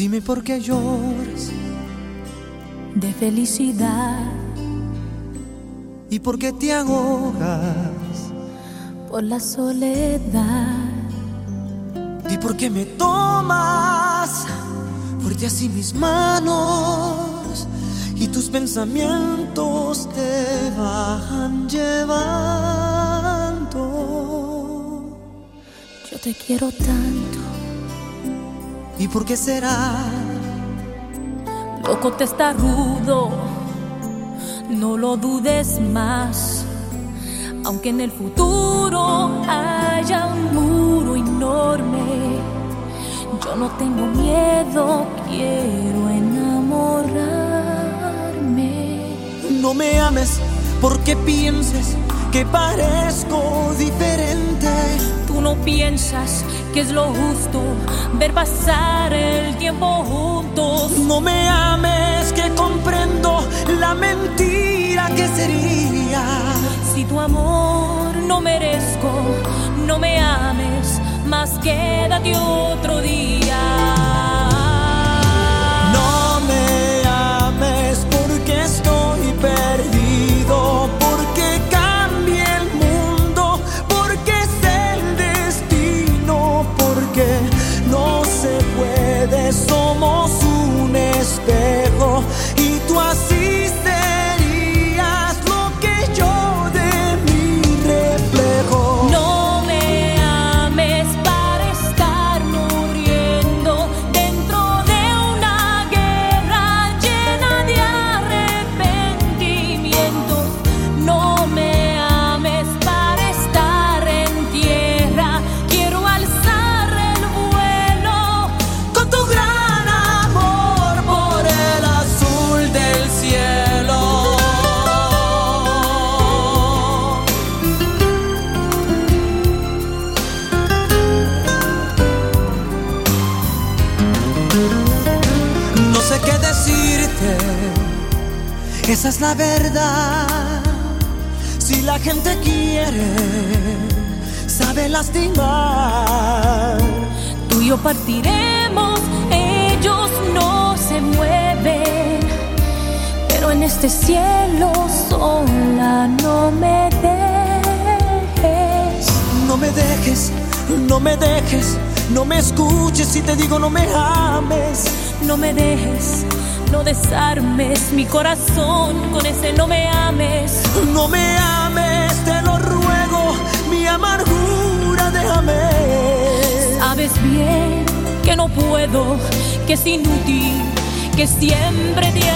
Dime por qué lloras. De felicidad. ¿Y por qué te ahogas? Por la soledad. ¿Y por qué me tomas? Fuerte así mis manos y tus pensamientos te van llevando. Yo te quiero tanto. ¿Y por qué será? Loco te está rudo, no lo dudes más. Aunque en el futuro haya un muro enorme, yo no tengo miedo, quiero enamorarme. No me ames porque pienses que parezco diferente. Tú no piensas que es lo justo ver pasar el tiempo juntos. No me ames que comprendo la mentira que sería. Si tu amor no merezco, no me ames, más quédate otro día. Qué decirte, esa es la verdad. Si la gente quiere, sabe lastimar. Tú y yo partiremos, ellos no se mueven. Pero en este cielo sola no me dejes. No me dejes, no me dejes, no me escuches si te digo no me ames. No me dejes, no desarmes mi corazón con ese no me ames. No me ames, te lo ruego, mi amargura déjame. Sabes bien que no puedo, que es inútil, que siempre te